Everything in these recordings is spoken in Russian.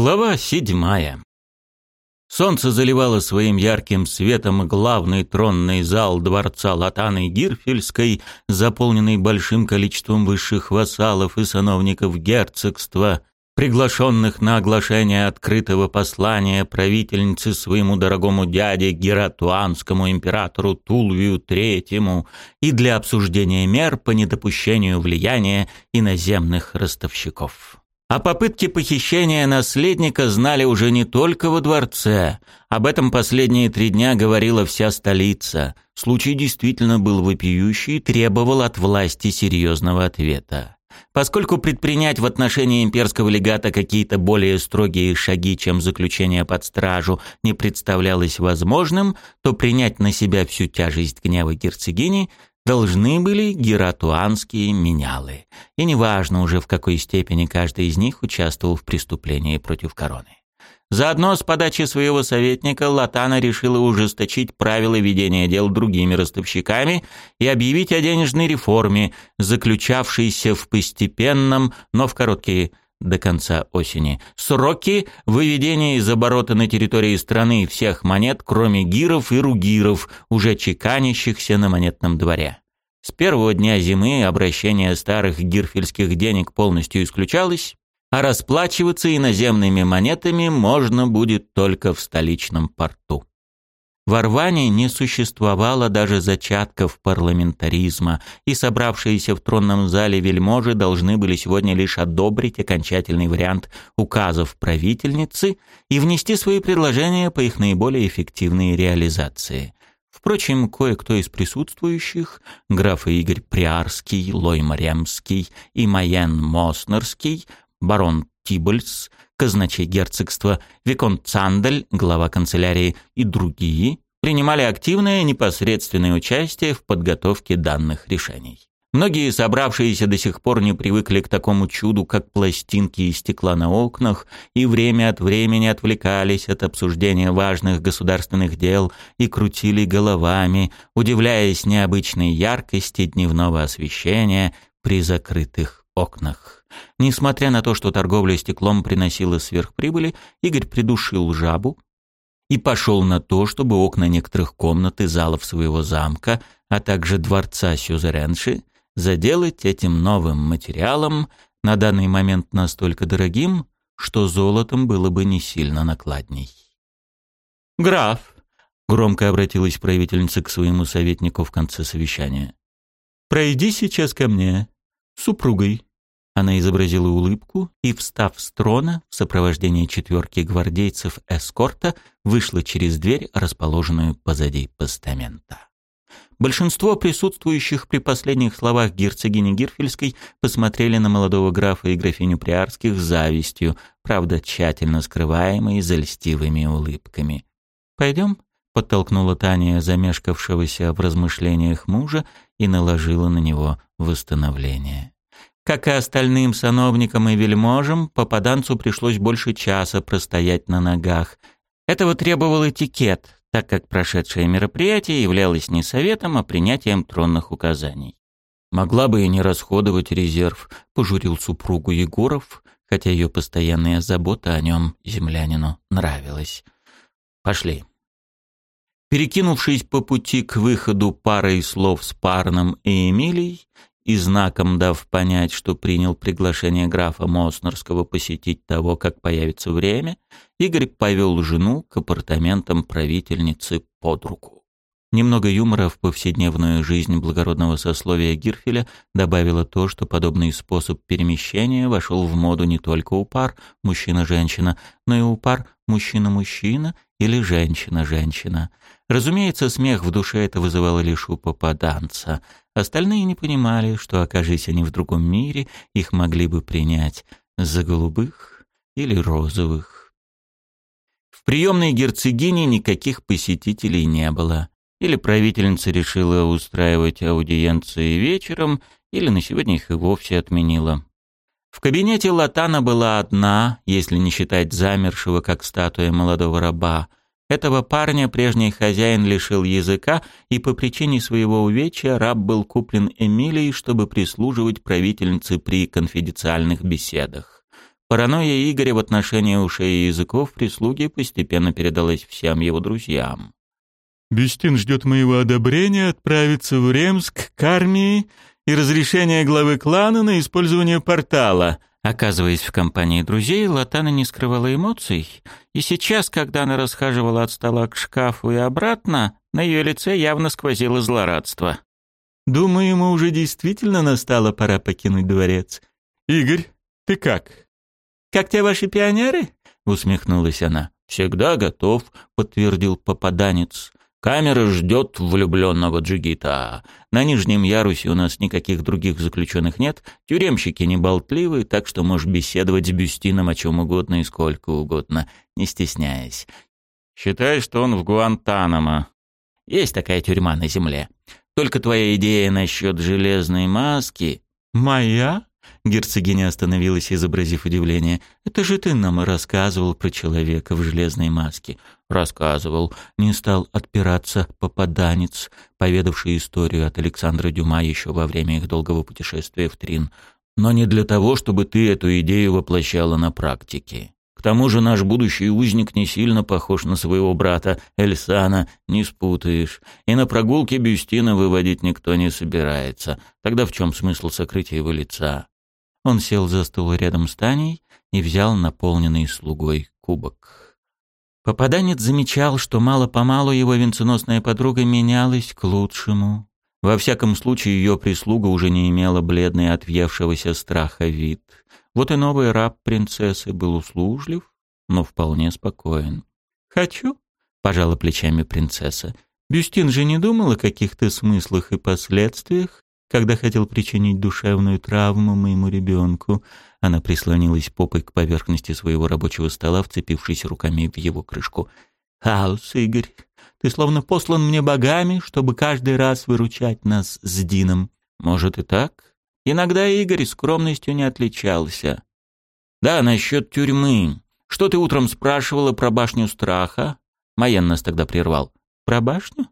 Глава седьмая. Солнце заливало своим ярким светом главный тронный зал дворца Латаны Гирфельской, заполненный большим количеством высших вассалов и сановников герцогства, приглашенных на оглашение открытого послания правительницы своему дорогому дяде Гератуанскому императору Тулвию третьему и для обсуждения мер по недопущению влияния иноземных ростовщиков. О попытке похищения наследника знали уже не только во дворце. Об этом последние три дня говорила вся столица. Случай действительно был вопиющий и требовал от власти серьезного ответа. Поскольку предпринять в отношении имперского легата какие-то более строгие шаги, чем заключение под стражу, не представлялось возможным, то принять на себя всю тяжесть гнева герцогини должны были гератуанские менялы, и неважно уже в какой степени каждый из них участвовал в преступлении против короны. Заодно с подачи своего советника Латана решила ужесточить правила ведения дел другими ростовщиками и объявить о денежной реформе, заключавшейся в постепенном, но в короткие до конца осени. Сроки выведения из оборота на территории страны всех монет, кроме гиров и ругиров, уже чеканящихся на монетном дворе. С первого дня зимы обращение старых гирфельских денег полностью исключалось, а расплачиваться иноземными монетами можно будет только в столичном порту. В Ворвание, не существовало даже зачатков парламентаризма, и собравшиеся в тронном зале вельможи должны были сегодня лишь одобрить окончательный вариант указов правительницы и внести свои предложения по их наиболее эффективной реализации. Впрочем, кое-кто из присутствующих, графы Игорь Приарский, Лой Маремский и Майен Моснерский, барон Тибольс – казначей герцогства, Виконт Цандель, глава канцелярии и другие принимали активное непосредственное участие в подготовке данных решений. Многие собравшиеся до сих пор не привыкли к такому чуду, как пластинки и стекла на окнах, и время от времени отвлекались от обсуждения важных государственных дел и крутили головами, удивляясь необычной яркости дневного освещения при закрытых окнах. Несмотря на то, что торговля стеклом приносила сверхприбыли, Игорь придушил жабу и пошел на то, чтобы окна некоторых комнат и залов своего замка, а также дворца Сюзеренши, заделать этим новым материалом, на данный момент настолько дорогим, что золотом было бы не сильно накладней. «Граф», — громко обратилась правительница к своему советнику в конце совещания, — «пройди сейчас ко мне, супругой». Она изобразила улыбку и, встав с трона, в сопровождении четверки гвардейцев эскорта, вышла через дверь, расположенную позади постамента. Большинство присутствующих при последних словах герцогини Гирфельской посмотрели на молодого графа и графиню Приарских с завистью, правда тщательно скрываемой за улыбками. «Пойдем?» — подтолкнула Таня замешкавшегося в размышлениях мужа и наложила на него восстановление. Как и остальным сановникам и вельможам, попаданцу пришлось больше часа простоять на ногах. Этого требовал этикет, так как прошедшее мероприятие являлось не советом, а принятием тронных указаний. «Могла бы и не расходовать резерв», — пожурил супругу Егоров, хотя ее постоянная забота о нем землянину нравилась. «Пошли». Перекинувшись по пути к выходу парой слов с Парном и Эмилией, и знаком дав понять, что принял приглашение графа Моснерского посетить того, как появится время, Игорь повел жену к апартаментам правительницы под руку. Немного юмора в повседневную жизнь благородного сословия Гирфеля добавило то, что подобный способ перемещения вошел в моду не только у пар мужчина-женщина, но и у пар мужчина-мужчина или женщина-женщина. Разумеется, смех в душе это вызывало лишь у попаданца. Остальные не понимали, что, окажись они в другом мире, их могли бы принять за голубых или розовых. В приемной герцогини никаких посетителей не было. Или правительница решила устраивать аудиенции вечером, или на сегодня их и вовсе отменила. В кабинете Латана была одна, если не считать замершего, как статуя молодого раба. Этого парня прежний хозяин лишил языка, и по причине своего увечья раб был куплен Эмилией, чтобы прислуживать правительнице при конфиденциальных беседах. Паранойя Игоря в отношении ушей и языков прислуги постепенно передалась всем его друзьям. Бюстин ждет моего одобрения отправиться в Ремск к армии и разрешения главы клана на использование портала». Оказываясь в компании друзей, Латана не скрывала эмоций, и сейчас, когда она расхаживала от стола к шкафу и обратно, на ее лице явно сквозило злорадство. «Думаю, ему уже действительно настала пора покинуть дворец. Игорь, ты как?» «Как те ваши пионеры?» — усмехнулась она. «Всегда готов», — подтвердил попаданец. Камера ждет влюбленного джигита. На Нижнем ярусе у нас никаких других заключенных нет. Тюремщики не болтливы, так что можешь беседовать с Бюстином о чем угодно и сколько угодно, не стесняясь. Считай, что он в Гуантанамо. Есть такая тюрьма на земле. Только твоя идея насчет железной маски... Моя? Герцогиня остановилась, изобразив удивление. «Это же ты нам рассказывал про человека в железной маске». «Рассказывал. Не стал отпираться попаданец, поведавший историю от Александра Дюма еще во время их долгого путешествия в Трин. Но не для того, чтобы ты эту идею воплощала на практике». К тому же наш будущий узник не сильно похож на своего брата Эльсана, не спутаешь. И на прогулке Бюстина выводить никто не собирается. Тогда в чем смысл сокрытия его лица? Он сел за стол рядом с Таней и взял наполненный слугой кубок. Попаданец замечал, что мало-помалу его венценосная подруга менялась к лучшему. Во всяком случае, ее прислуга уже не имела бледный отвевшегося страха вид. Вот и новый раб принцессы был услужлив, но вполне спокоен. «Хочу», — пожала плечами принцесса. «Бюстин же не думал о каких-то смыслах и последствиях, когда хотел причинить душевную травму моему ребенку, она прислонилась попой к поверхности своего рабочего стола, вцепившись руками в его крышку. «Хаос, Игорь, ты словно послан мне богами, чтобы каждый раз выручать нас с Дином. Может и так? Иногда Игорь скромностью не отличался. Да, насчет тюрьмы. Что ты утром спрашивала про башню страха? Майен нас тогда прервал. Про башню?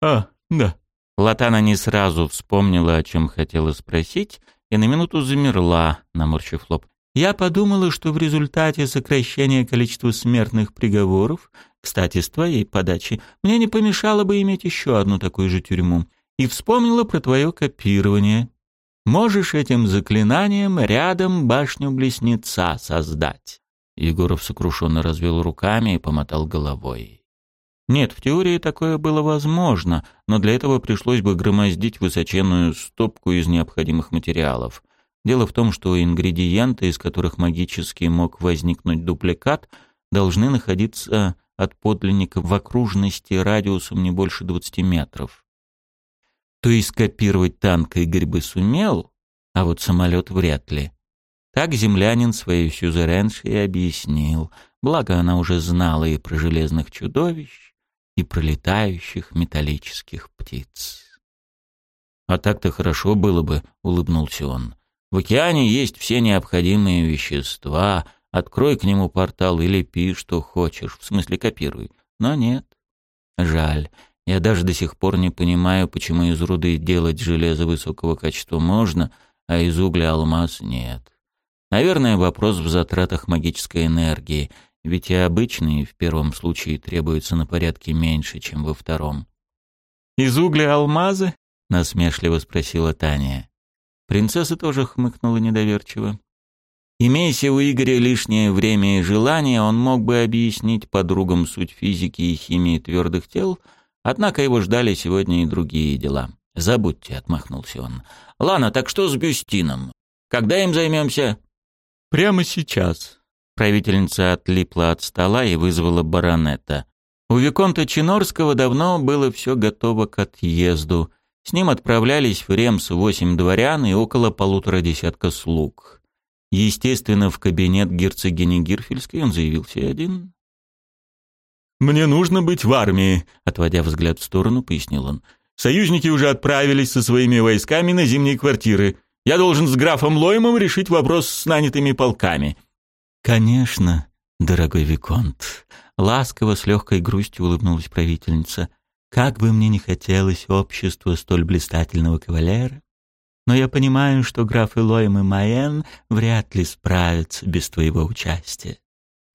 А, да. Латана не сразу вспомнила, о чем хотела спросить, и на минуту замерла, наморщив лоб. Я подумала, что в результате сокращения количества смертных приговоров, кстати, с твоей подачи, мне не помешало бы иметь еще одну такую же тюрьму. И вспомнила про твое копирование. Можешь этим заклинанием рядом башню близнеца создать. Егоров сокрушенно развел руками и помотал головой. Нет, в теории такое было возможно, но для этого пришлось бы громоздить высоченную стопку из необходимых материалов. Дело в том, что ингредиенты, из которых магически мог возникнуть дупликат, должны находиться от подлинника в окружности радиусом не больше 20 метров. То есть копировать танк Игорь бы сумел, а вот самолет вряд ли. Так землянин своей сюзеренше и объяснил, благо она уже знала и про железных чудовищ, и пролетающих металлических птиц. «А так-то хорошо было бы», — улыбнулся он. «В океане есть все необходимые вещества. Открой к нему портал и лепи, что хочешь. В смысле, копируй. Но нет. Жаль. Я даже до сих пор не понимаю, почему из руды делать железо высокого качества можно, а из угля алмаз нет. Наверное, вопрос в затратах магической энергии. Ведь и обычные в первом случае требуются на порядке меньше, чем во втором. «Из угля алмазы?» — насмешливо спросила Таня. Принцесса тоже хмыкнула недоверчиво. Имейся у Игоря лишнее время и желание, он мог бы объяснить подругам суть физики и химии твердых тел, однако его ждали сегодня и другие дела. «Забудьте», — отмахнулся он. «Лана, так что с Бюстином? Когда им займемся?» «Прямо сейчас», правительница отлипла от стола и вызвала баронета. У Виконта Чинорского давно было все готово к отъезду. С ним отправлялись в Ремс восемь дворян и около полутора десятка слуг. Естественно, в кабинет герцогини Гирфельской он заявился один. «Мне нужно быть в армии», — отводя взгляд в сторону, пояснил он. «Союзники уже отправились со своими войсками на зимние квартиры. Я должен с графом Лоймом решить вопрос с нанятыми полками. «Конечно, дорогой Виконт», — ласково с легкой грустью улыбнулась правительница, «как бы мне не хотелось общества столь блистательного кавалера, но я понимаю, что граф Илоем и Маен вряд ли справятся без твоего участия».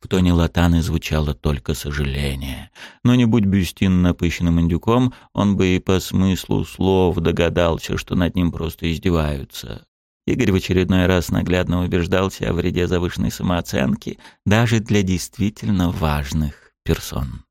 В тоне Латаны звучало только сожаление. Но не будь Бюстин напыщенным индюком, он бы и по смыслу слов догадался, что над ним просто издеваются. Игорь в очередной раз наглядно убеждался о вреде завышенной самооценки даже для действительно важных персон.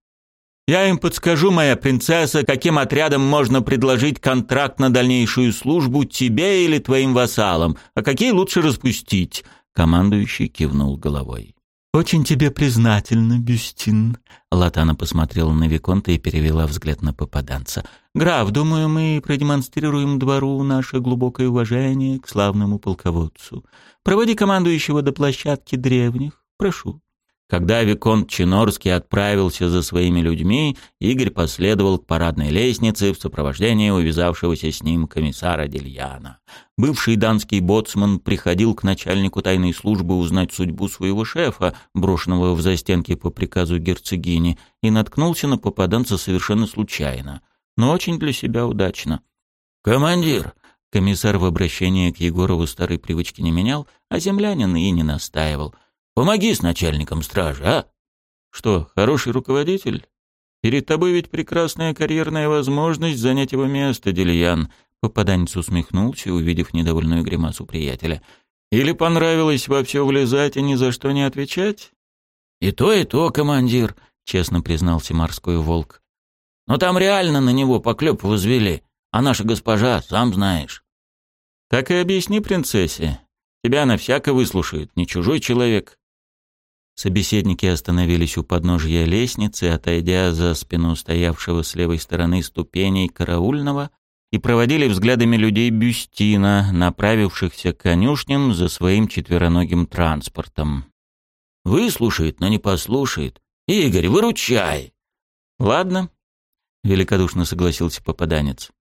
«Я им подскажу, моя принцесса, каким отрядом можно предложить контракт на дальнейшую службу тебе или твоим вассалам, а какие лучше распустить», — командующий кивнул головой. «Очень тебе признательна, Бюстин», — Латана посмотрела на Виконта и перевела взгляд на попаданца. «Граф, думаю, мы продемонстрируем двору наше глубокое уважение к славному полководцу. Проводи командующего до площадки древних, прошу». Когда Викон Чинорский отправился за своими людьми, Игорь последовал к парадной лестнице в сопровождении увязавшегося с ним комиссара Дельяна. Бывший данский боцман приходил к начальнику тайной службы узнать судьбу своего шефа, брошенного в застенки по приказу герцогини, и наткнулся на попаданца совершенно случайно, но очень для себя удачно. «Командир!» — комиссар в обращении к Егорову старой привычки не менял, а землянин и не настаивал — Помоги с начальником стражи, а? Что, хороший руководитель? Перед тобой ведь прекрасная карьерная возможность занять его место, Дельян. Попаданец усмехнулся, увидев недовольную гримасу приятеля. Или понравилось во все влезать и ни за что не отвечать? И то, и то, командир, честно признался морской волк. Но там реально на него поклеп возвели, а наша госпожа, сам знаешь. Так и объясни принцессе. Тебя она всяко выслушает, не чужой человек. Собеседники остановились у подножья лестницы, отойдя за спину стоявшего с левой стороны ступеней караульного, и проводили взглядами людей Бюстина, направившихся к конюшням за своим четвероногим транспортом. «Выслушает, но не послушает. Игорь, выручай!» «Ладно», — великодушно согласился попаданец.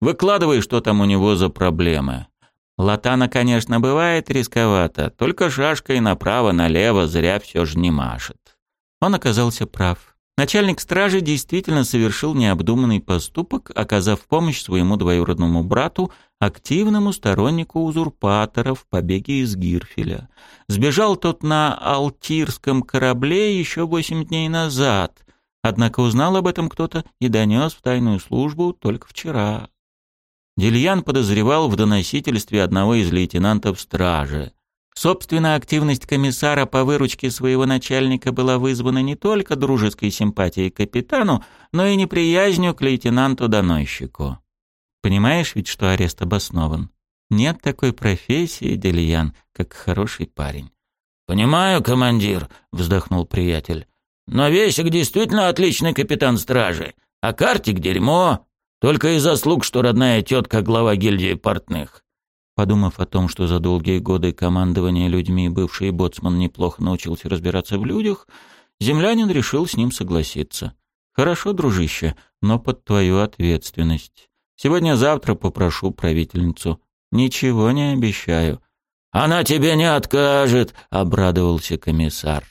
«Выкладывай, что там у него за проблемы». Латана, конечно, бывает рисковато, только шашкой направо-налево зря все же не машет. Он оказался прав. Начальник стражи действительно совершил необдуманный поступок, оказав помощь своему двоюродному брату, активному стороннику узурпатора в побеге из Гирфеля. Сбежал тот на Алтирском корабле еще восемь дней назад, однако узнал об этом кто-то и донес в тайную службу только вчера. Дильян подозревал в доносительстве одного из лейтенантов стражи. Собственно, активность комиссара по выручке своего начальника была вызвана не только дружеской симпатией к капитану, но и неприязнью к лейтенанту-доносчику. Понимаешь ведь, что арест обоснован? Нет такой профессии, Дельян, как хороший парень. «Понимаю, командир», — вздохнул приятель. «Но Весик действительно отличный капитан стражи, а Картик — дерьмо, только и заслуг, что родная тетка глава гильдии портных. Подумав о том, что за долгие годы командования людьми бывший боцман неплохо научился разбираться в людях, землянин решил с ним согласиться. «Хорошо, дружище, но под твою ответственность. Сегодня-завтра попрошу правительницу. Ничего не обещаю». «Она тебе не откажет», — обрадовался комиссар.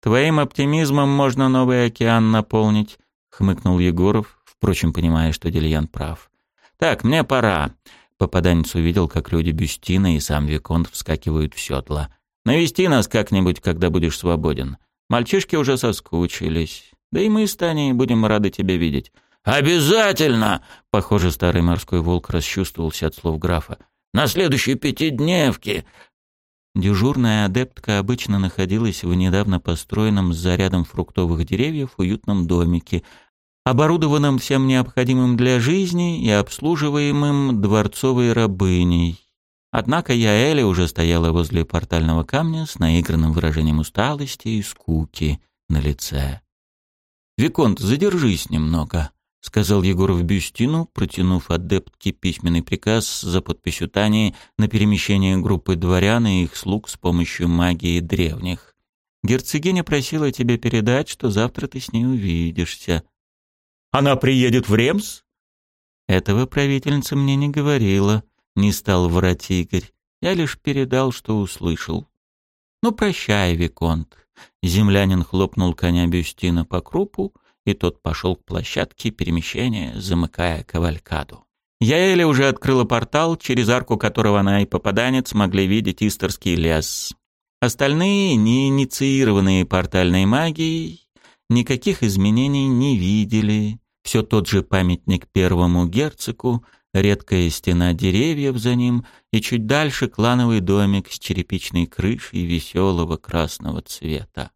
«Твоим оптимизмом можно новый океан наполнить», — хмыкнул Егоров, Впрочем, понимая, что Дельян прав. «Так, мне пора». Попаданец увидел, как люди Бюстина и сам Виконт вскакивают в седла. «Навести нас как-нибудь, когда будешь свободен. Мальчишки уже соскучились. Да и мы с Таней будем рады тебя видеть». «Обязательно!» — похоже, старый морской волк расчувствовался от слов графа. «На следующей пятидневке!» Дежурная адептка обычно находилась в недавно построенном с зарядом фруктовых деревьев уютном домике, Оборудованным всем необходимым для жизни и обслуживаемым дворцовой рабыней. Однако Яэля уже стояла возле портального камня с наигранным выражением усталости и скуки на лице. «Виконт, задержись немного», — сказал Егоров Бюстину, протянув адептке письменный приказ за подписью Тани на перемещение группы дворян и их слуг с помощью магии древних. «Герцогиня просила тебе передать, что завтра ты с ней увидишься». Она приедет в Ремс?» Этого правительница мне не говорила, не стал врать Игорь. Я лишь передал, что услышал. «Ну, прощай, Виконт». Землянин хлопнул коня Бюстина по крупу, и тот пошел к площадке перемещения, замыкая кавалькаду. Яэля уже открыла портал, через арку которого она и попаданец могли видеть исторский лес. Остальные, не инициированные портальной магией, никаких изменений не видели, все тот же памятник первому герцогу, редкая стена деревьев за ним и чуть дальше клановый домик с черепичной крышей веселого красного цвета.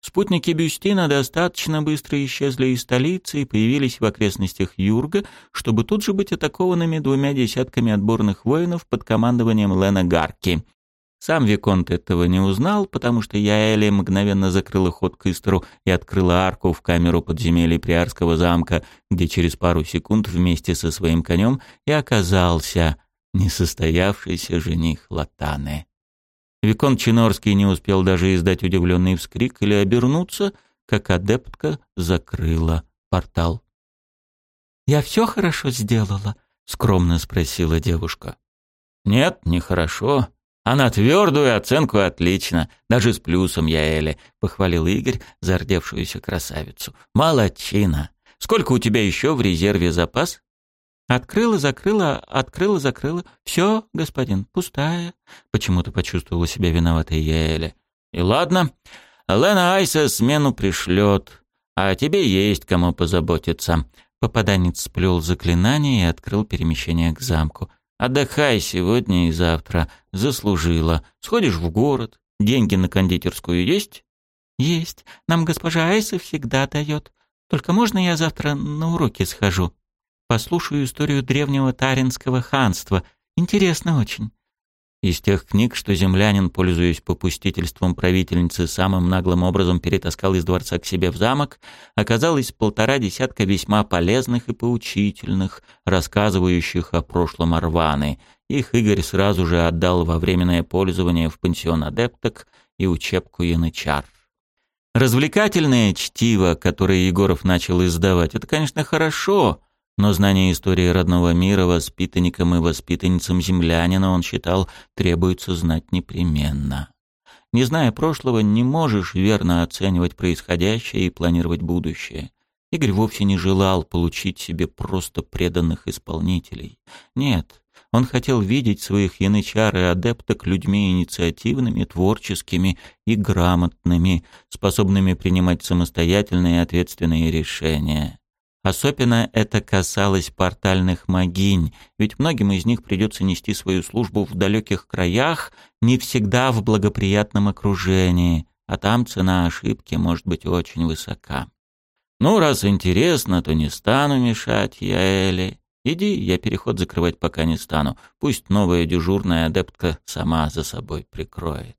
Спутники Бюстина достаточно быстро исчезли из столицы и появились в окрестностях Юрга, чтобы тут же быть атакованными двумя десятками отборных воинов под командованием Лена Гарки — сам Виконт этого не узнал, потому что я мгновенно закрыла ход к Истеру и открыла арку в камеру подземелья Приарского замка, где через пару секунд вместе со своим конем и оказался несостоявшийся жених Латаны. Виконт Чинорский не успел даже издать удивленный вскрик или обернуться, как адептка закрыла портал. «Я все хорошо сделала?» — скромно спросила девушка. «Нет, нехорошо», она твердо и оценку отлично, даже с плюсом я Эле», — похвалил Игорь зардевшуюся красавицу. «Молодчина! Сколько у тебя еще в резерве запас?» «Открыла, закрыла, открыла, закрыла. Все, господин, пустая», — почему-то почувствовала себя виноватой я «И ладно, Лена Айса смену пришлет, а тебе есть кому позаботиться». Попаданец сплел заклинание и открыл перемещение к замку. А Отдыхай сегодня и завтра. Заслужила. Сходишь в город. Деньги на кондитерскую есть? Есть. Нам госпожа Айса всегда дает. Только можно я завтра на уроки схожу? Послушаю историю древнего Таринского ханства. Интересно очень из тех книг, что землянин, пользуясь попустительством правительницы, самым наглым образом перетаскал из дворца к себе в замок, оказалось полтора десятка весьма полезных и поучительных, рассказывающих о прошлом Арваны. Их Игорь сразу же отдал во временное пользование в пансион адепток и учебку янычар. Развлекательное чтиво, которое Егоров начал издавать, это, конечно, хорошо, но знание истории родного мира воспитанникам и воспитанницам землянина, он считал, требуется знать непременно. Не зная прошлого, не можешь верно оценивать происходящее и планировать будущее. Игорь вовсе не желал получить себе просто преданных исполнителей. Нет, он хотел видеть своих янычар и адепток людьми инициативными, творческими и грамотными, способными принимать самостоятельные и ответственные решения. Особенно это касалось портальных могинь, ведь многим из них придется нести свою службу в далеких краях, не всегда в благоприятном окружении, а там цена ошибки может быть очень высока. «Ну, раз интересно, то не стану мешать, я Яэли. Иди, я переход закрывать пока не стану. Пусть новая дежурная адептка сама за собой прикроет».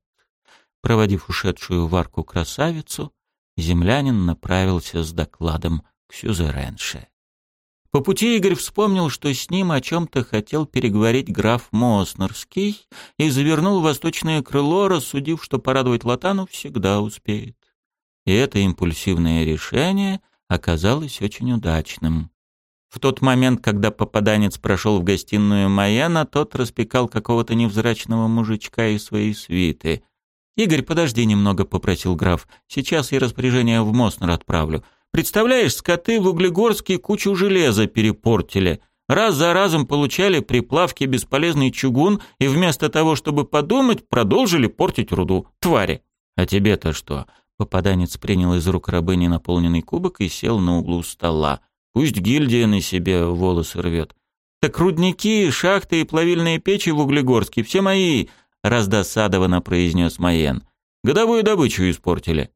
Проводив ушедшую в арку красавицу, землянин направился с докладом Ксюзеренше. По пути Игорь вспомнил, что с ним о чем-то хотел переговорить граф Моснерский и завернул в восточное крыло, рассудив, что порадовать Латану всегда успеет. И это импульсивное решение оказалось очень удачным. В тот момент, когда попаданец прошел в гостиную Майена, тот распекал какого-то невзрачного мужичка из своей свиты. «Игорь, подожди немного», — попросил граф. «Сейчас я распоряжение в Моснер отправлю». Представляешь, скоты в Углегорске кучу железа перепортили. Раз за разом получали при плавке бесполезный чугун и вместо того, чтобы подумать, продолжили портить руду. Твари! А тебе-то что? Попаданец принял из рук рабыни наполненный кубок и сел на углу стола. Пусть гильдия на себе волосы рвет. Так рудники, шахты и плавильные печи в Углегорске все мои, раздосадованно произнес Маен. Годовую добычу испортили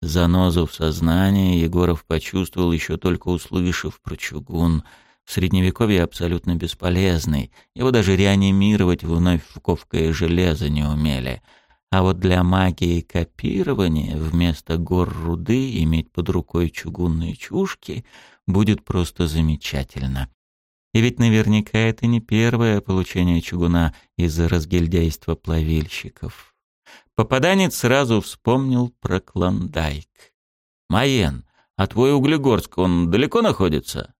занозу в сознании, Егоров почувствовал еще только услышав про чугун. В Средневековье абсолютно бесполезный, его даже реанимировать вновь в ковкое железо не умели. А вот для магии копирования вместо гор руды иметь под рукой чугунные чушки будет просто замечательно. И ведь наверняка это не первое получение чугуна из-за разгильдяйства плавильщиков. Попаданец сразу вспомнил про Клондайк. Майен, а твой углегорск, он далеко находится?»